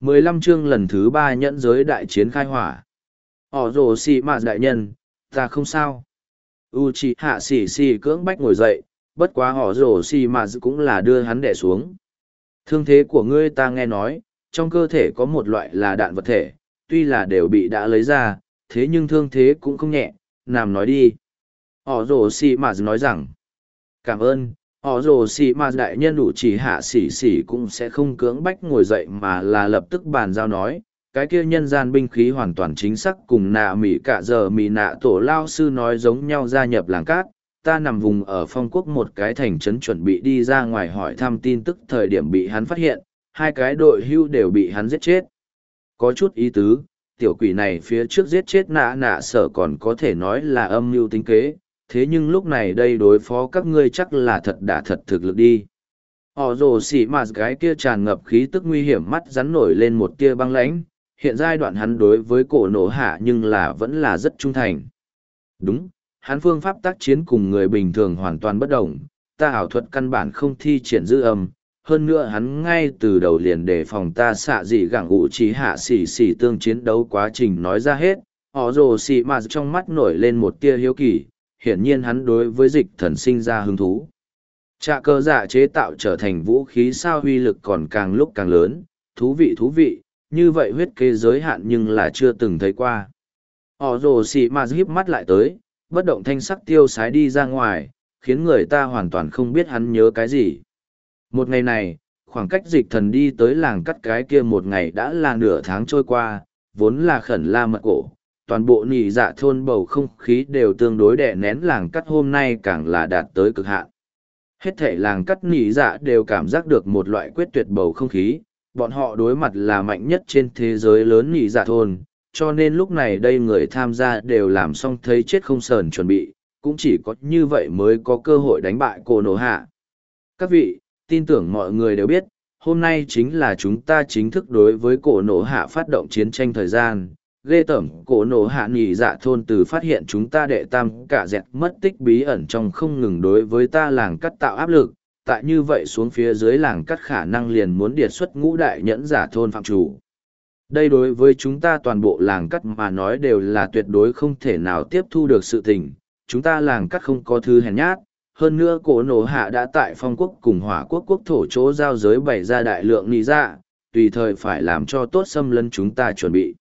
15 chương lần thứ ba nhẫn giới đại chiến khai hỏa. Ổ rồ xì mà đại nhân, ta không sao. U chỉ hạ xì xì cưỡng bách ngồi dậy, bất quá ổ rồ xì mà cũng là đưa hắn đẻ xuống. Thương thế của ngươi ta nghe nói, trong cơ thể có một loại là đạn vật thể, tuy là đều bị đã lấy ra, thế nhưng thương thế cũng không nhẹ, nằm nói đi. Ổ rồ xì mà nói rằng, cảm ơn, họ rồ xì mà đại nhân đủ chỉ hạ xỉ xỉ cũng sẽ không cưỡng bách ngồi dậy mà là lập tức bàn giao nói, cái kia nhân gian binh khí hoàn toàn chính xác cùng nạ mỹ cả giờ mỹ nạ tổ lao sư nói giống nhau gia nhập làng cát. Ta nằm vùng ở phong quốc một cái thành trấn chuẩn bị đi ra ngoài hỏi thăm tin tức thời điểm bị hắn phát hiện, hai cái đội hưu đều bị hắn giết chết. Có chút ý tứ, tiểu quỷ này phía trước giết chết nạ nạ sở còn có thể nói là âm mưu tính kế thế nhưng lúc này đây đối phó các ngươi chắc là thật đã thật thực lực đi. Họ rồ xỉ mà gái kia tràn ngập khí tức nguy hiểm mắt rắn nổi lên một tia băng lãnh, hiện giai đoạn hắn đối với cổ nổ hạ nhưng là vẫn là rất trung thành. Đúng, hắn phương pháp tác chiến cùng người bình thường hoàn toàn bất đồng, ta ảo thuật căn bản không thi triển dư âm, hơn nữa hắn ngay từ đầu liền đề phòng ta xạ dị gẳng ủ trí hạ xỉ xỉ tương chiến đấu quá trình nói ra hết, họ rồ xỉ mà trong mắt nổi lên một tia hiếu kỳ, hiển nhiên hắn đối với dịch thần sinh ra hứng thú. Trạ cơ dạ chế tạo trở thành vũ khí sao huy lực còn càng lúc càng lớn, thú vị thú vị, như vậy huyết kế giới hạn nhưng là chưa từng thấy qua. Họ rồ xì mà híp mắt lại tới, bất động thanh sắc tiêu sái đi ra ngoài, khiến người ta hoàn toàn không biết hắn nhớ cái gì. Một ngày này, khoảng cách dịch thần đi tới làng cắt cái kia một ngày đã là nửa tháng trôi qua, vốn là khẩn la mật cổ, toàn bộ nỉ dạ thôn bầu không khí đều tương đối đè nén làng cắt hôm nay càng là đạt tới cực hạn. Hết thể làng cắt nỉ dạ đều cảm giác được một loại quyết tuyệt bầu không khí, bọn họ đối mặt là mạnh nhất trên thế giới lớn nỉ dạ thôn, cho nên lúc này đây người tham gia đều làm xong thấy chết không sờn chuẩn bị, cũng chỉ có như vậy mới có cơ hội đánh bại cô nổ hạ. Các vị, tin tưởng mọi người đều biết, hôm nay chính là chúng ta chính thức đối với cổ nổ hạ phát động chiến tranh thời gian, ghê tởm, cổ nổ hạ nghỉ dạ thôn từ phát hiện chúng ta đệ tam cả dẹt mất tích bí ẩn trong không ngừng đối với ta làng cắt tạo áp lực. Tại như vậy xuống phía dưới làng cắt khả năng liền muốn điệt xuất ngũ đại nhẫn giả thôn phạm chủ. Đây đối với chúng ta toàn bộ làng cắt mà nói đều là tuyệt đối không thể nào tiếp thu được sự tình. Chúng ta làng cắt không có thứ hèn nhát. Hơn nữa cổ nổ hạ đã tại phong quốc cùng hỏa quốc quốc thổ chỗ giao giới bày ra đại lượng nghĩ dạ tùy thời phải làm cho tốt xâm lấn chúng ta chuẩn bị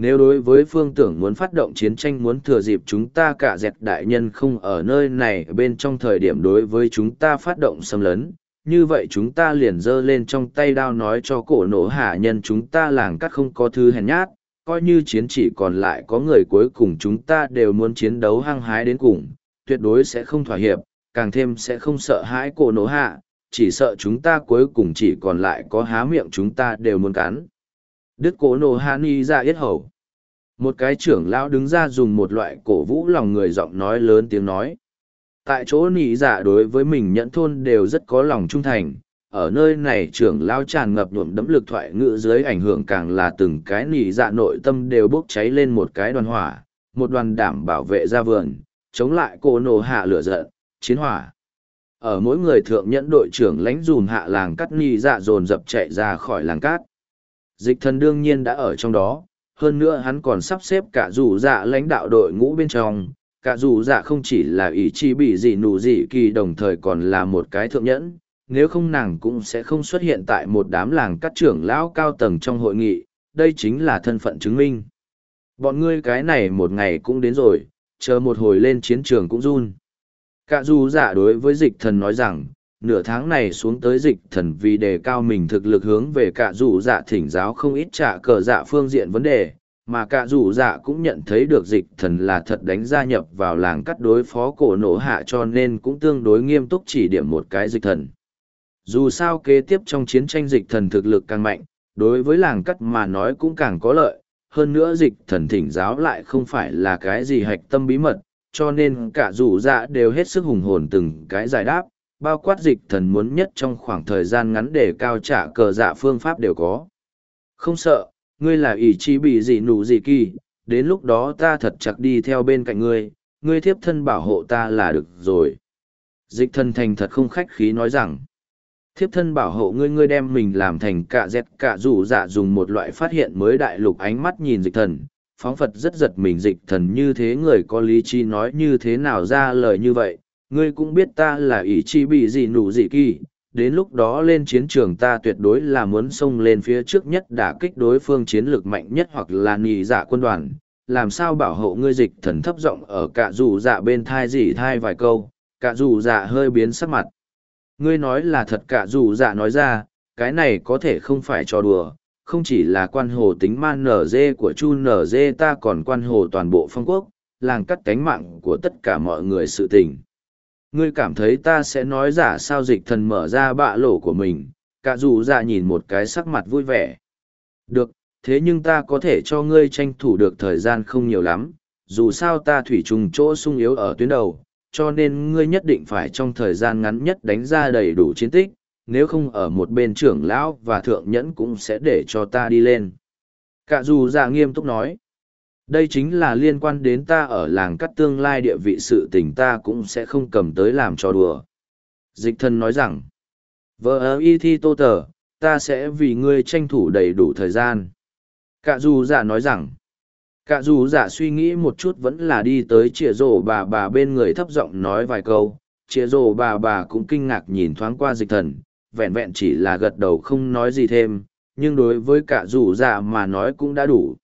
nếu đối với phương tưởng muốn phát động chiến tranh muốn thừa dịp chúng ta cả dẹt đại nhân không ở nơi này bên trong thời điểm đối với chúng ta phát động xâm lấn, như vậy chúng ta liền giơ lên trong tay đao nói cho cổ nổ hạ nhân chúng ta làng cắt không có thứ hèn nhát, coi như chiến chỉ còn lại có người cuối cùng chúng ta đều muốn chiến đấu hăng hái đến cùng, tuyệt đối sẽ không thỏa hiệp, càng thêm sẽ không sợ hãi cổ nổ hạ, chỉ sợ chúng ta cuối cùng chỉ còn lại có há miệng chúng ta đều muốn cắn. Đức cổ nổ hạ ni ra yết hầu. Một cái trưởng lão đứng ra dùng một loại cổ vũ lòng người giọng nói lớn tiếng nói. Tại chỗ nị dạ đối với mình nhẫn thôn đều rất có lòng trung thành. Ở nơi này trưởng lão tràn ngập nhuộm đấm lực thoại ngữ dưới ảnh hưởng càng là từng cái nị dạ nội tâm đều bốc cháy lên một cái đoàn hỏa, một đoàn đảm bảo vệ ra vườn, chống lại cổ nổ hạ lửa giận, chiến hỏa. Ở mỗi người thượng nhẫn đội trưởng lãnh dùm hạ làng cắt nị dạ dồn dập chạy ra khỏi làng cát. Dịch thần đương nhiên đã ở trong đó, hơn nữa hắn còn sắp xếp cả dù dạ lãnh đạo đội ngũ bên trong. Cả dù dạ không chỉ là ý chi bị gì nụ gì kỳ đồng thời còn là một cái thượng nhẫn. Nếu không nàng cũng sẽ không xuất hiện tại một đám làng cắt trưởng lão cao tầng trong hội nghị. Đây chính là thân phận chứng minh. Bọn ngươi cái này một ngày cũng đến rồi chờ một hồi lên chiến trường cũng run. Cả dù dạ đối với dịch thần nói rằng nửa tháng này xuống tới dịch thần vì đề cao mình thực lực hướng về cả dù dạ thỉnh giáo không ít trả cờ dạ phương diện vấn đề, mà cả dù dạ cũng nhận thấy được dịch thần là thật đánh gia nhập vào làng cắt đối phó cổ nổ hạ cho nên cũng tương đối nghiêm túc chỉ điểm một cái dịch thần. Dù sao kế tiếp trong chiến tranh dịch thần thực lực càng mạnh, đối với làng cắt mà nói cũng càng có lợi, hơn nữa dịch thần thỉnh giáo lại không phải là cái gì hạch tâm bí mật, cho nên cả dù dạ đều hết sức hùng hồn từng cái giải đáp bao quát dịch thần muốn nhất trong khoảng thời gian ngắn để cao trả cờ dạ phương pháp đều có. Không sợ, ngươi là ý chí bị gì nụ gì kỳ, đến lúc đó ta thật chặt đi theo bên cạnh ngươi, ngươi thiếp thân bảo hộ ta là được rồi. Dịch thần thành thật không khách khí nói rằng, thiếp thân bảo hộ ngươi ngươi đem mình làm thành cả dẹt cả rủ dạ dùng một loại phát hiện mới đại lục ánh mắt nhìn dịch thần phóng phật rất giật mình dịch thần như thế người có lý trí nói như thế nào ra lời như vậy ngươi cũng biết ta là ỷ chi bị gì nụ gì kỳ, đến lúc đó lên chiến trường ta tuyệt đối là muốn xông lên phía trước nhất đả kích đối phương chiến lược mạnh nhất hoặc là nhì dạ quân đoàn. Làm sao bảo hộ ngươi dịch thần thấp giọng ở cả dù dạ bên thai dỉ thai vài câu cả dù dạ hơi biến sắc mặt. Ngươi nói là thật cả dù dạ nói ra, cái này có thể không phải trò đùa, không chỉ là quan hồ tính man nở dê của chu nở dê ta còn quan hồ toàn bộ phong quốc, làng cắt cánh mạng của tất cả mọi người sự tình ngươi cảm thấy ta sẽ nói giả sao dịch thần mở ra bạ lỗ của mình, cả dù dạ nhìn một cái sắc mặt vui vẻ. Được, thế nhưng ta có thể cho ngươi tranh thủ được thời gian không nhiều lắm, dù sao ta thủy trùng chỗ sung yếu ở tuyến đầu, cho nên ngươi nhất định phải trong thời gian ngắn nhất đánh ra đầy đủ chiến tích, nếu không ở một bên trưởng lão và thượng nhẫn cũng sẽ để cho ta đi lên. Cả dù dạ nghiêm túc nói đây chính là liên quan đến ta ở làng cắt tương lai địa vị sự tình ta cũng sẽ không cầm tới làm cho đùa. Dịch thân nói rằng, vợ ơ, y thi tô tờ, ta sẽ vì ngươi tranh thủ đầy đủ thời gian. Cả dù dạ nói rằng cả dù dạ suy nghĩ một chút vẫn là đi tới chĩa rổ bà bà bên người thấp giọng nói vài câu. Chĩa rổ bà bà cũng kinh ngạc nhìn thoáng qua dịch thần, vẹn vẹn chỉ là gật đầu không nói gì thêm, nhưng đối với cả dù dạ mà nói cũng đã đủ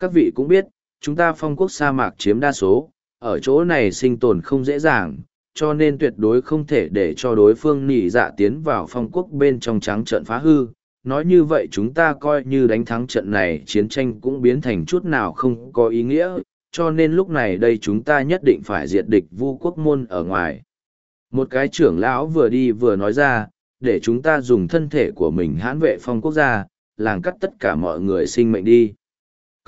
các vị cũng biết chúng ta phong quốc sa mạc chiếm đa số ở chỗ này sinh tồn không dễ dàng cho nên tuyệt đối không thể để cho đối phương nỉ dạ tiến vào phong quốc bên trong trắng trận phá hư nói như vậy chúng ta coi như đánh thắng trận này chiến tranh cũng biến thành chút nào không có ý nghĩa, cho nên lúc này đây chúng ta nhất định phải diệt địch vu quốc môn ở ngoài. Một cái trưởng lão vừa đi vừa nói ra, để chúng ta dùng thân thể của mình hãn vệ phong quốc gia, làng cắt tất cả mọi người sinh mệnh đi.